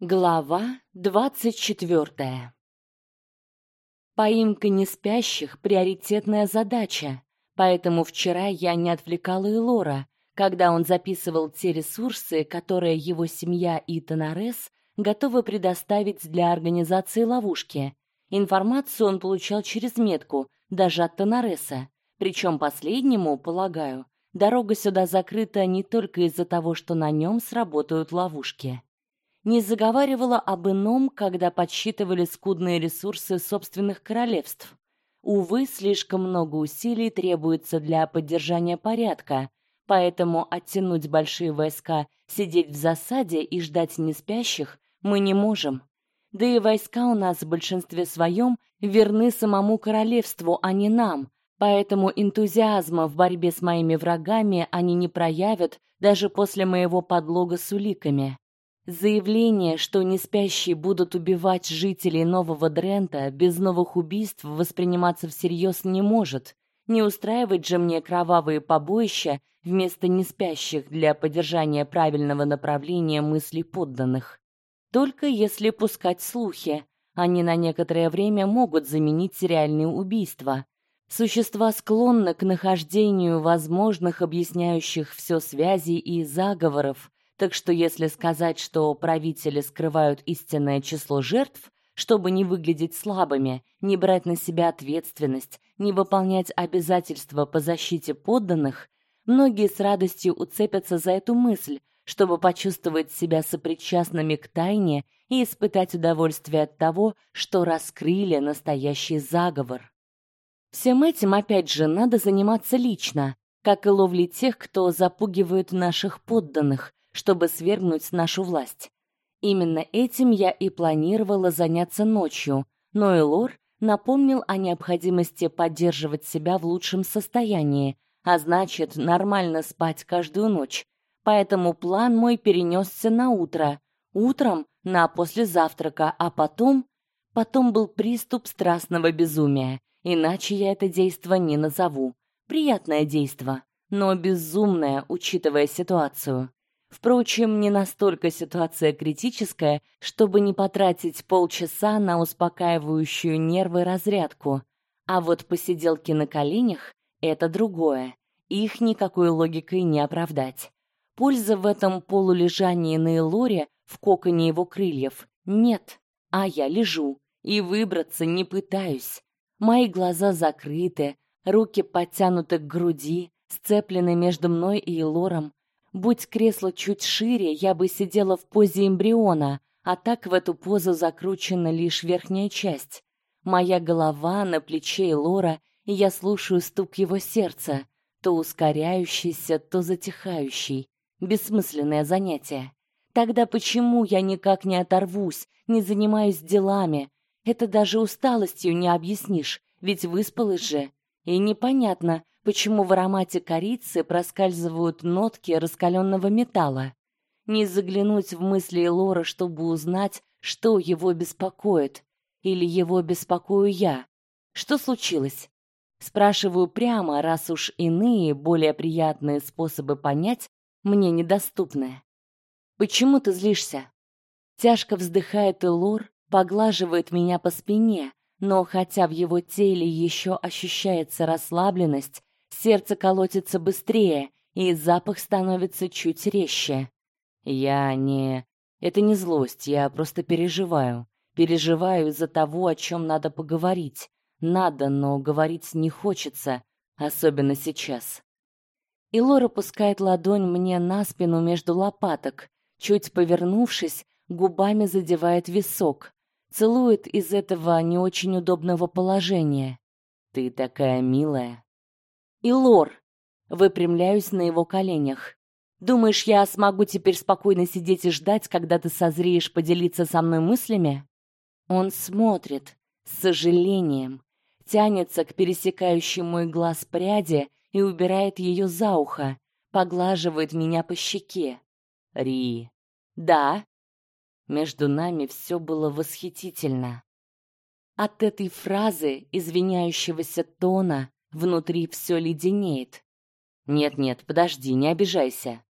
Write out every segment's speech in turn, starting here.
Глава двадцать четвертая. Поимка неспящих — приоритетная задача, поэтому вчера я не отвлекала Элора, когда он записывал те ресурсы, которые его семья и Тонарес готовы предоставить для организации ловушки. Информацию он получал через метку, даже от Тонареса, причем последнему, полагаю, дорога сюда закрыта не только из-за того, что на нем сработают ловушки не заговаривала об ином, когда подсчитывали скудные ресурсы собственных королевств. Увы, слишком много усилий требуется для поддержания порядка, поэтому оттянуть большие войска, сидеть в засаде и ждать неспящих мы не можем. Да и войска у нас в большинстве своем верны самому королевству, а не нам, поэтому энтузиазма в борьбе с моими врагами они не проявят даже после моего подлога с уликами. Заявление, что неспящие будут убивать жителей Нового Дрента без новых убийств восприниматься всерьез не может. Не устраивать же мне кровавые побоища вместо неспящих для поддержания правильного направления мыслей подданных. Только если пускать слухи, они на некоторое время могут заменить реальные убийства. Существа склонны к нахождению возможных объясняющих все связей и заговоров, так что если сказать, что правители скрывают истинное число жертв, чтобы не выглядеть слабыми, не брать на себя ответственность, не выполнять обязательства по защите подданных, многие с радостью уцепятся за эту мысль, чтобы почувствовать себя сопричастными к тайне и испытать удовольствие от того, что раскрыли настоящий заговор. Всем этим опять же надо заниматься лично, как и ловлей тех, кто запугивает наших подданных, чтобы свергнуть нашу власть. Именно этим я и планировала заняться ночью, но Элор напомнил о необходимости поддерживать себя в лучшем состоянии, а значит, нормально спать каждую ночь. Поэтому план мой перенесся на утро. Утром на после завтрака, а потом потом был приступ страстного безумия. Иначе я это действо не назову. Приятное действо, но безумное, учитывая ситуацию. Впрочем, не настолько ситуация критическая, чтобы не потратить полчаса на успокаивающую нервы разрядку. А вот посиделки на коленях это другое. Их никакой логикой не оправдать. Пользы в этом полулежании на Элоре в коконе его крыльев нет, а я лежу и выбраться не пытаюсь. Мои глаза закрыты, руки подтянуты к груди, сцеплены между мной и Элором, Будь кресло чуть шире, я бы сидела в позе эмбриона, а так в эту позу закручена лишь верхняя часть. Моя голова на плече Лора, и я слушаю стук его сердца, то ускоряющийся, то затихающий. Бессмысленное занятие. Тогда почему я никак не оторвусь, не занимаюсь делами? Это даже усталостью не объяснишь, ведь выспалась же. И непонятно, почему в аромате корицы проскальзывают нотки раскаленного металла. Не заглянуть в мысли Лора, чтобы узнать, что его беспокоит, или его беспокою я. Что случилось? Спрашиваю прямо, раз уж иные, более приятные способы понять мне недоступны. Почему ты злишься? Тяжко вздыхает Элор, поглаживает меня по спине, но хотя в его теле еще ощущается расслабленность, Сердце колотится быстрее, и запах становится чуть резче. Я не... Это не злость, я просто переживаю. Переживаю из-за того, о чем надо поговорить. Надо, но говорить не хочется, особенно сейчас. И Лора пускает ладонь мне на спину между лопаток, чуть повернувшись, губами задевает висок, целует из этого не очень удобного положения. Ты такая милая. И Лор, выпрямляюсь на его коленях. Думаешь, я смогу теперь спокойно сидеть и ждать, когда ты созреешь поделиться со мной мыслями? Он смотрит с сожалением, тянется к пересекающей мой глаз пряди и убирает ее за ухо, поглаживает меня по щеке. Ри. Да. Между нами все было восхитительно. От этой фразы, извиняющегося тона, Внутри все леденеет. Нет-нет, подожди, не обижайся.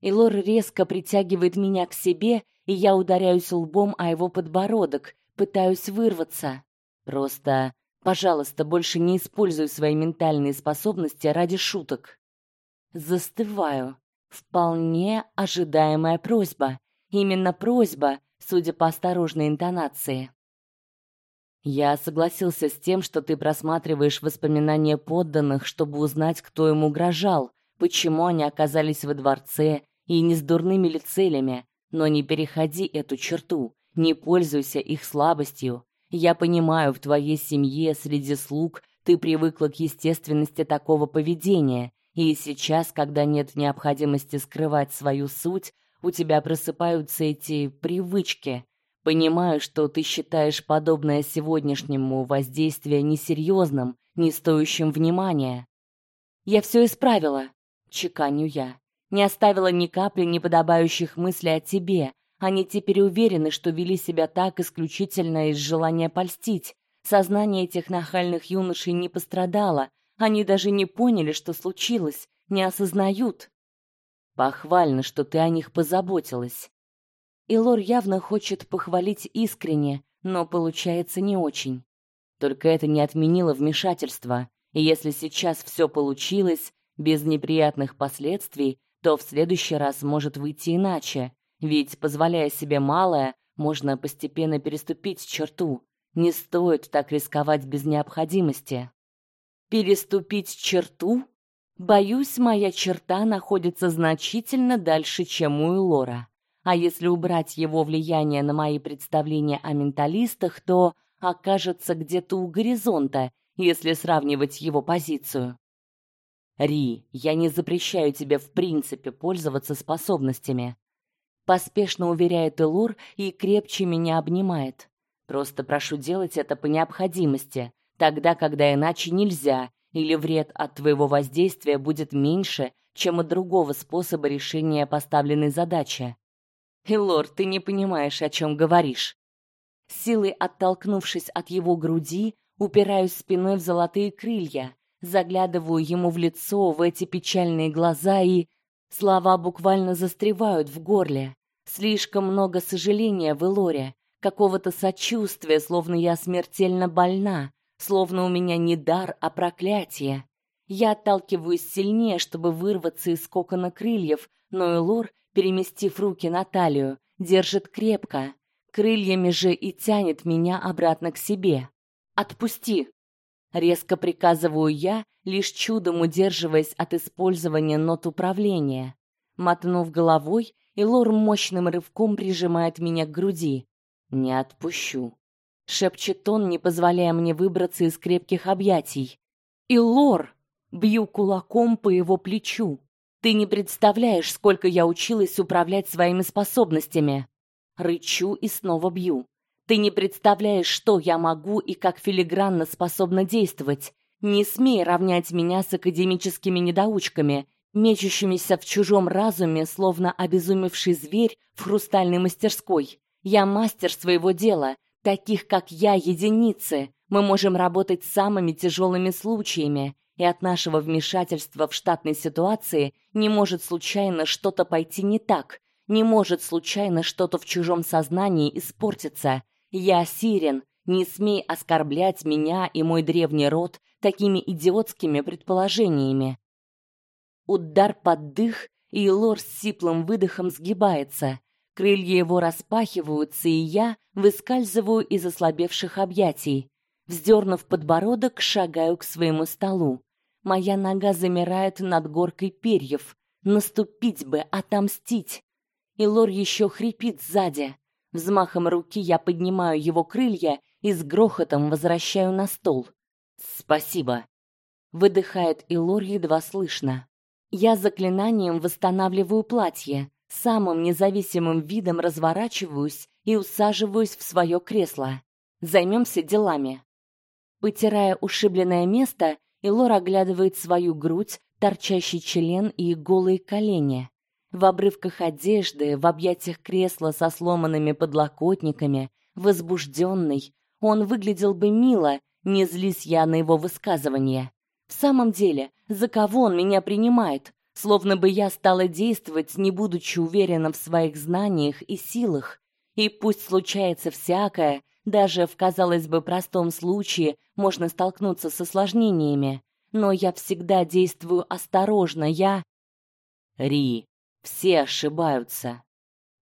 Илор резко притягивает меня к себе и я ударяюсь лбом о его подбородок, пытаюсь вырваться. Просто, пожалуйста, больше не используй свои ментальные способности ради шуток. Застываю. Вполне ожидаемая просьба. Именно просьба, судя по осторожной интонации. Я согласился с тем, что ты просматриваешь воспоминания подданных, чтобы узнать, кто им угрожал, почему они оказались во дворце и не с дурными ли целями, но не переходи эту черту, не пользуйся их слабостью. Я понимаю, в твоей семье среди слуг ты привыкла к естественности такого поведения, и сейчас, когда нет необходимости скрывать свою суть, у тебя просыпаются эти привычки, Понимаю, что ты считаешь подобное сегодняшнему воздействие несерьезным, не стоящим внимания. Я все исправила, чеканю я. Не оставила ни капли неподобающих мыслей о тебе. Они теперь уверены, что вели себя так исключительно из желания польстить. Сознание этих нахальных юношей не пострадало. Они даже не поняли, что случилось, не осознают. Похвально, что ты о них позаботилась. И Лор явно хочет похвалить искренне, но получается не очень. Только это не отменило вмешательства, и если сейчас все получилось без неприятных последствий, то в следующий раз может выйти иначе, ведь позволяя себе малое, можно постепенно переступить черту. Не стоит так рисковать без необходимости. Переступить черту? Боюсь, моя черта находится значительно дальше, чем у Лора. А если убрать его влияние на мои представления о менталистах, то окажется где-то у горизонта, если сравнивать его позицию. Ри, я не запрещаю тебе в принципе пользоваться способностями. Поспешно уверяет Элур и крепче меня обнимает. Просто прошу делать это по необходимости, тогда, когда иначе нельзя, или вред от твоего воздействия будет меньше, чем от другого способа решения поставленной задачи. Элор, ты не понимаешь, о чем говоришь. Силой оттолкнувшись от его груди, упираюсь спиной в золотые крылья, заглядываю ему в лицо, в эти печальные глаза и слова буквально застревают в горле. Слишком много сожаления в Элоре, какого-то сочувствия, словно я смертельно больна, словно у меня не дар, а проклятие. Я отталкиваюсь сильнее, чтобы вырваться из кокона крыльев, но Элор переместив руки на талию, держит крепко, крыльями же и тянет меня обратно к себе. Отпусти, резко приказываю я, лишь чудом удерживаясь от использования нот управления. Мотнув головой, Илор мощным рывком прижимает меня к груди. Не отпущу, шепчет он, не позволяя мне выбраться из крепких объятий. Илор, бью кулаком по его плечу. Ты не представляешь, сколько я училась управлять своими способностями. Рычу и снова бью. Ты не представляешь, что я могу и как филигранно способна действовать. Не смей равнять меня с академическими недоучками, мечущимися в чужом разуме, словно обезумевший зверь в хрустальной мастерской. Я мастер своего дела, таких как я единицы. Мы можем работать с самыми тяжелыми случаями, и от нашего вмешательства в штатной ситуации не может случайно что-то пойти не так, не может случайно что-то в чужом сознании испортиться. Я Сирен, не смей оскорблять меня и мой древний род такими идиотскими предположениями. Удар под дых, и Лор с сиплым выдохом сгибается. Крылья его распахиваются, и я выскальзываю из ослабевших объятий. Вздернув подбородок, шагаю к своему столу. Моя нога замирает над горкой перьев. Наступить бы, отомстить. И Лор еще хрипит сзади. Взмахом руки я поднимаю его крылья и с грохотом возвращаю на стол. Спасибо. Выдыхает Илор едва слышно. Я заклинанием восстанавливаю платье, самым независимым видом разворачиваюсь и усаживаюсь в свое кресло. Займемся делами. Потирая ушибленное место, Илор оглядывает свою грудь, торчащий член и голые колени. В обрывках одежды, в объятиях кресла со сломанными подлокотниками, возбужденный, он выглядел бы мило, не злись я на его высказывание. В самом деле, за кого он меня принимает? Словно бы я стала действовать, не будучи уверена в своих знаниях и силах. И пусть случается всякое, даже в, казалось бы, простом случае можно столкнуться с осложнениями, но я всегда действую осторожно, я... Ри, все ошибаются.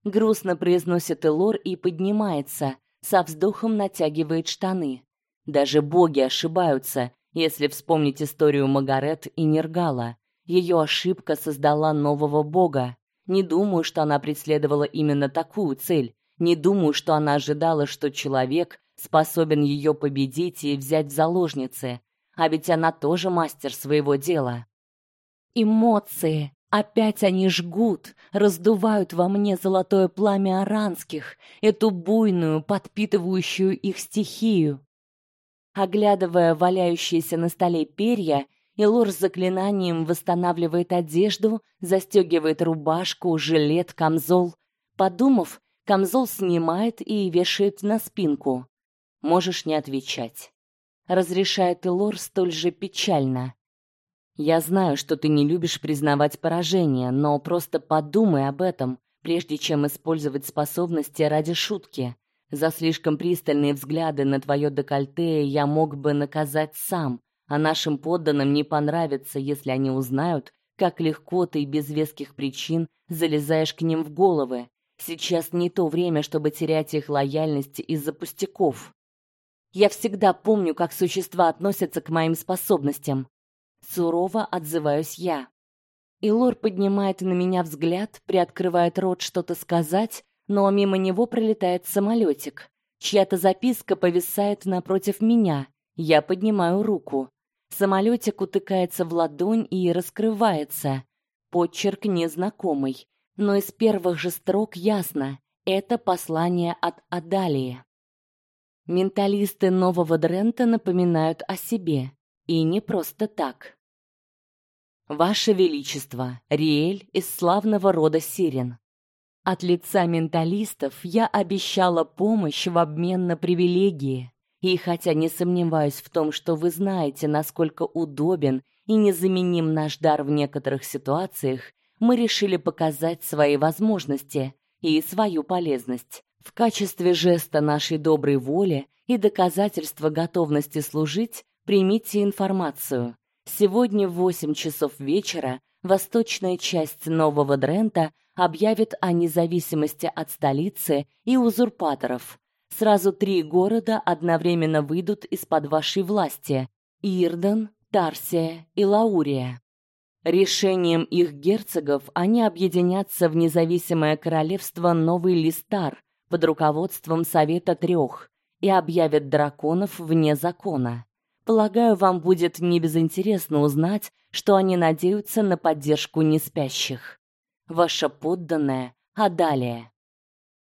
Грустно произносит Элор и поднимается, со вздохом натягивает штаны. Даже боги ошибаются, если вспомнить историю Магарет и Нергала. Ее ошибка создала нового бога. Не думаю, что она преследовала именно такую цель. Не думаю, что она ожидала, что человек способен ее победить и взять в заложницы. А ведь она тоже мастер своего дела. Эмоции. Опять они жгут, раздувают во мне золотое пламя аранских, эту буйную, подпитывающую их стихию. Оглядывая валяющиеся на столе перья, Илор с заклинанием восстанавливает одежду, застегивает рубашку, жилет, камзол. Подумав, камзол снимает и вешает на спинку. Можешь не отвечать. Разрешает Илор столь же печально. Я знаю, что ты не любишь признавать поражение, но просто подумай об этом, прежде чем использовать способности ради шутки. За слишком пристальные взгляды на твое декольте я мог бы наказать сам, а нашим подданным не понравится, если они узнают, как легко ты без веских причин залезаешь к ним в головы. Сейчас не то время, чтобы терять их лояльность из-за пустяков. Я всегда помню, как существа относятся к моим способностям. Сурово отзываюсь я. Илор поднимает на меня взгляд, приоткрывает рот что-то сказать, но мимо него пролетает самолетик. Чья-то записка повисает напротив меня. Я поднимаю руку. Самолетик утыкается в ладонь и раскрывается. Почерк незнакомый, но из первых же строк ясно — это послание от Адалии. Менталисты Нового Дрента напоминают о себе, и не просто так. Ваше величество, Риэль из славного рода Сирен. От лица менталистов я обещала помощь в обмен на привилегии. И хотя не сомневаюсь в том, что вы знаете, насколько удобен и незаменим наш дар в некоторых ситуациях, мы решили показать свои возможности и свою полезность. В качестве жеста нашей доброй воли и доказательства готовности служить, примите информацию. Сегодня в 8 часов вечера восточная часть Нового Дрента объявит о независимости от столицы и узурпаторов, Сразу три города одновременно выйдут из-под вашей власти: Ирдан, Тарсия и Лаурия. Решением их герцогов они объединятся в независимое королевство Новый Листар под руководством Совета трех и объявят драконов вне закона. Полагаю, вам будет не безинтересно узнать, что они надеются на поддержку неспящих. Ваша подданная Адалия.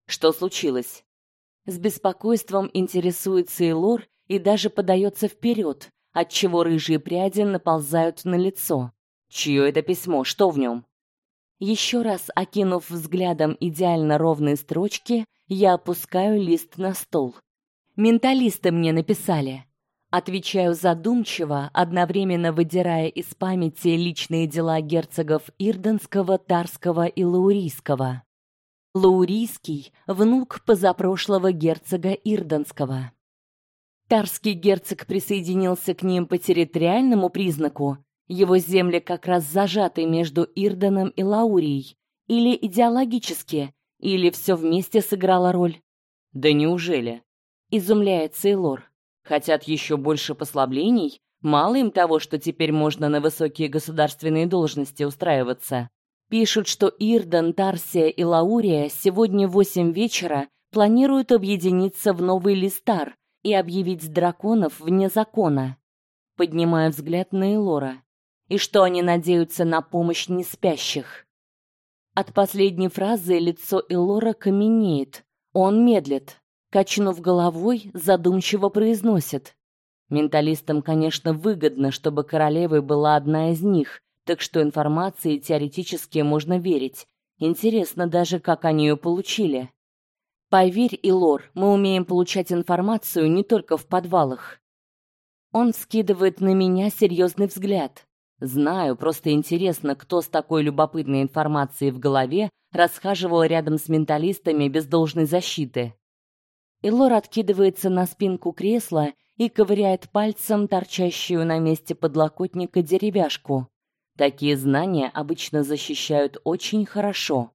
Что случилось? С беспокойством интересуется Илор и даже подается вперед, отчего рыжие пряди наползают на лицо. Чье это письмо? Что в нем? Еще раз окинув взглядом идеально ровные строчки, я опускаю лист на стол. Менталисты мне написали. Отвечаю задумчиво, одновременно выдирая из памяти личные дела герцогов Ирденского, Тарского и Лаурийского. Лаурийский — внук позапрошлого герцога Ирденского. Тарский герцог присоединился к ним по территориальному признаку, его земли как раз зажаты между Ирденом и Лаурией, или идеологически, или все вместе сыграло роль. Да неужели? Изумляется Илор. Хотят еще больше послаблений? Мало им того, что теперь можно на высокие государственные должности устраиваться. Пишут, что Ирдан, Тарсия и Лаурия сегодня в восемь вечера планируют объединиться в новый Листар и объявить драконов вне закона. Поднимаю взгляд на Элора. И что они надеются на помощь неспящих. От последней фразы лицо Элора каменеет. Он медлит, качнув головой, задумчиво произносит: Менталистам, конечно, выгодно, чтобы королевой была одна из них, так что информации теоретически можно верить. Интересно даже, как они ее получили. Поверь, Илор, мы умеем получать информацию не только в подвалах. Он скидывает на меня серьезный взгляд. Знаю, просто интересно, кто с такой любопытной информацией в голове расхаживал рядом с менталистами без должной защиты. Илор откидывается на спинку кресла и ковыряет пальцем торчащую на месте подлокотника деревяшку. Такие знания обычно защищают очень хорошо.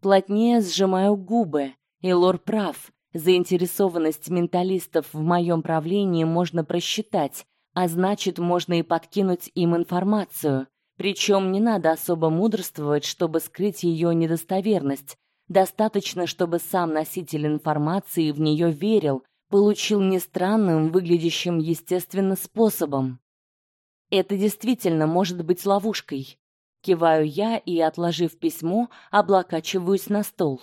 Плотнее сжимаю губы. И Лор прав. Заинтересованность менталистов в моем правлении можно просчитать, а значит, можно и подкинуть им информацию. Причем не надо особо мудрствовать, чтобы скрыть ее недостоверность. Достаточно, чтобы сам носитель информации в нее верил, получил не странным, выглядящим естественно способом. Это действительно может быть ловушкой. Киваю я и, отложив письмо, облокачиваюсь на стол.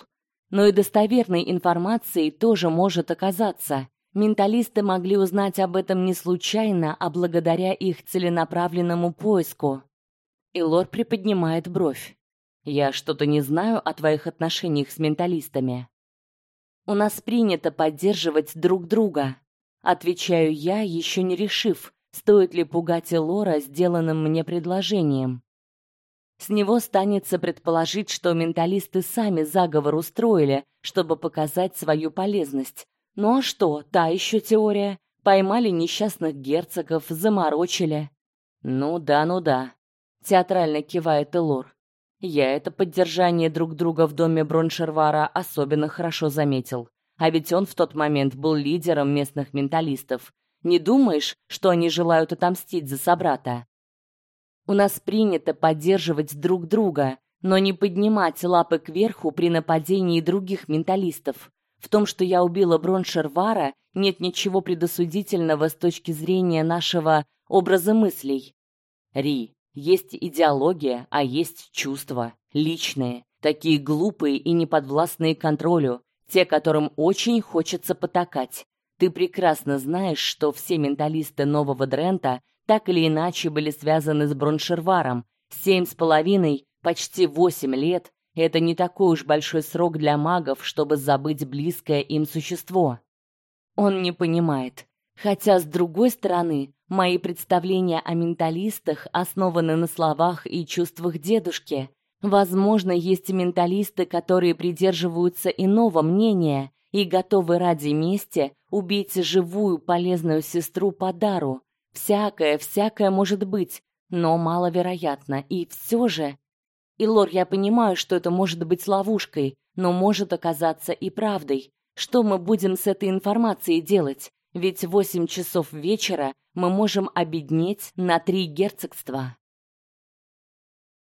Но и достоверной информацией тоже может оказаться. Менталисты могли узнать об этом не случайно, а благодаря их целенаправленному поиску. Илор приподнимает бровь. Я что-то не знаю о твоих отношениях с менталистами. У нас принято поддерживать друг друга, отвечаю я, еще не решив, Стоит ли пугать Элора сделанным мне предложением? С него станется предположить, что менталисты сами заговор устроили, чтобы показать свою полезность. Ну а что, та еще теория. Поймали несчастных герцогов, заморочили. Ну да, ну да. Театрально кивает Элор. Я это поддержание друг друга в доме Броншервара особенно хорошо заметил. А ведь он в тот момент был лидером местных менталистов, не думаешь, что они желают отомстить за собрата? У нас принято поддерживать друг друга, но не поднимать лапы кверху при нападении других менталистов. В том, что я убила Броншервара, нет ничего предосудительного с точки зрения нашего образа мыслей. Ри, есть идеология, а есть чувства, личные, такие глупые и неподвластные контролю, те, которым очень хочется потакать. Ты прекрасно знаешь, что все менталисты Нового Дрента так или иначе были связаны с Броншерваром. Семь с половиной, почти восемь лет — это не такой уж большой срок для магов, чтобы забыть близкое им существо. Он не понимает. Хотя, с другой стороны, мои представления о менталистах основаны на словах и чувствах дедушки. Возможно, есть и менталисты, которые придерживаются иного мнения и готовы ради мести убить живую полезную сестру по дару. Всякое, всякое может быть, но маловероятно. И все же... И, Лор, я понимаю, что это может быть ловушкой, но может оказаться и правдой. Что мы будем с этой информацией делать? Ведь в восемь часов вечера мы можем обеднеть на три герцогства.